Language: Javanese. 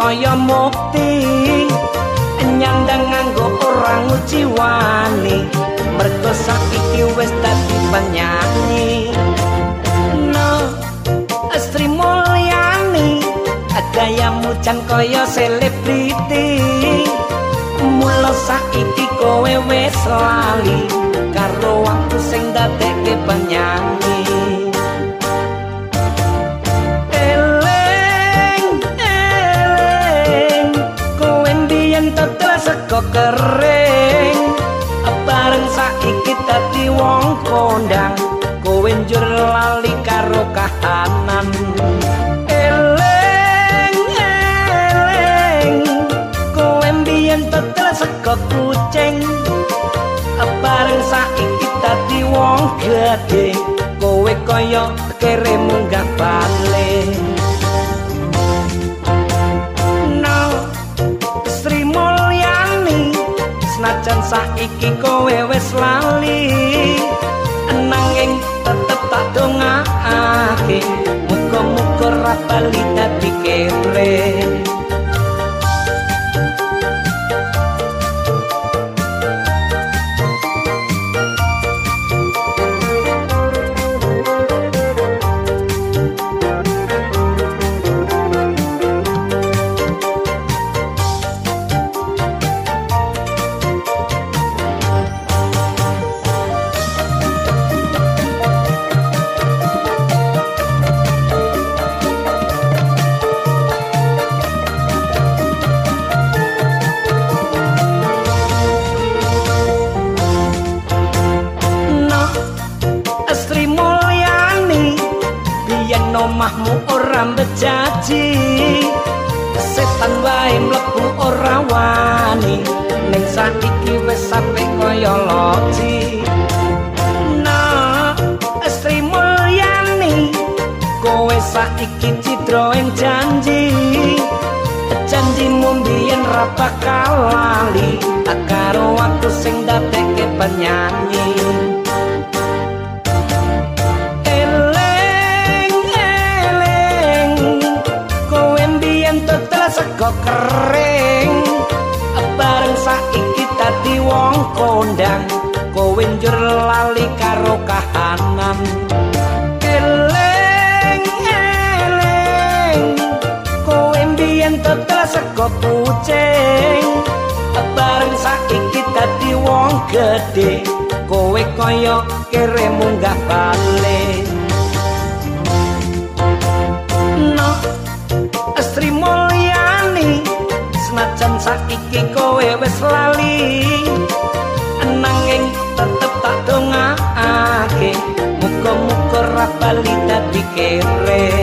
saya mukti nyandang nganggo orang uji wani. Mergo saiki wis dadi penyanyi. No Sri Mulyani gayamu jan kaya selebriti. Mula saiki kowe wis lali karo waktu sing dadekke penyanyi sego kering. Bareng saiki dadi wong kondang kowe njur lali karo kahanan. Eleng eleng kowe mbiyen tetel sego kucing. Bareng saiki dadi wong gedhe kowe kaya kere munggah balik senajan saiki kowe wis lali nanging tetep tak dongake muga-muga ra bali dadi kere omahmu ora bejaji setan wae mlebu ora wani. Ning saiki wis sampe kaya loji. Nah Sri Mulyani kowe saiki cidra ing janji. Janjimu mbiyen ra bakal lali. Karo waktu sing dadekke penyanyi kondang kowe njur lali karo kahanan eleng eleng kowe mbiyen tetel sego kucing. Bareng saiki dadi wong gedhe kowe kaya kere munggah balik. No Sri Mulyani senajan saiki kowe wis lali dongake muga-muga ra bali dadi kere